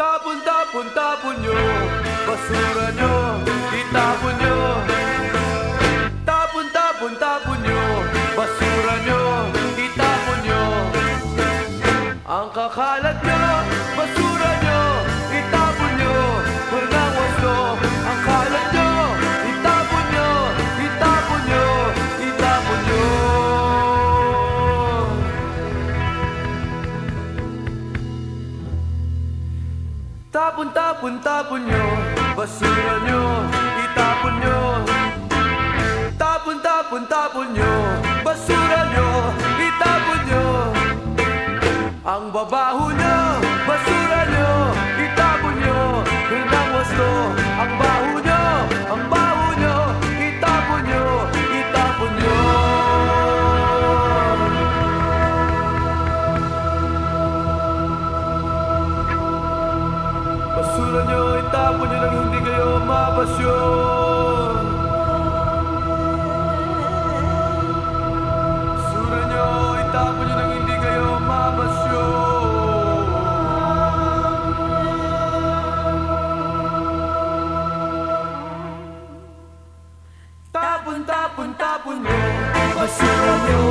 Tapon, tapon, tapon nyo. Basura nyo Itapon nyo. Tapon, tapon, tapon nyo. Basura nyo Itapon nyo. Ang kakalat nyo Basura Tapon, tapon, tapon nyo. Basura nyo Itapon nyo. Tapon, tapon, tapon nyo. Basura nyo Itapon nyo. Ang babaho Pagkatapon nyo nang hindi kayo mapasyon. Sura nyo, itapon nyo nang hindi kayo mapasyon. Tapon, tapon, tapon nyo Basura nyo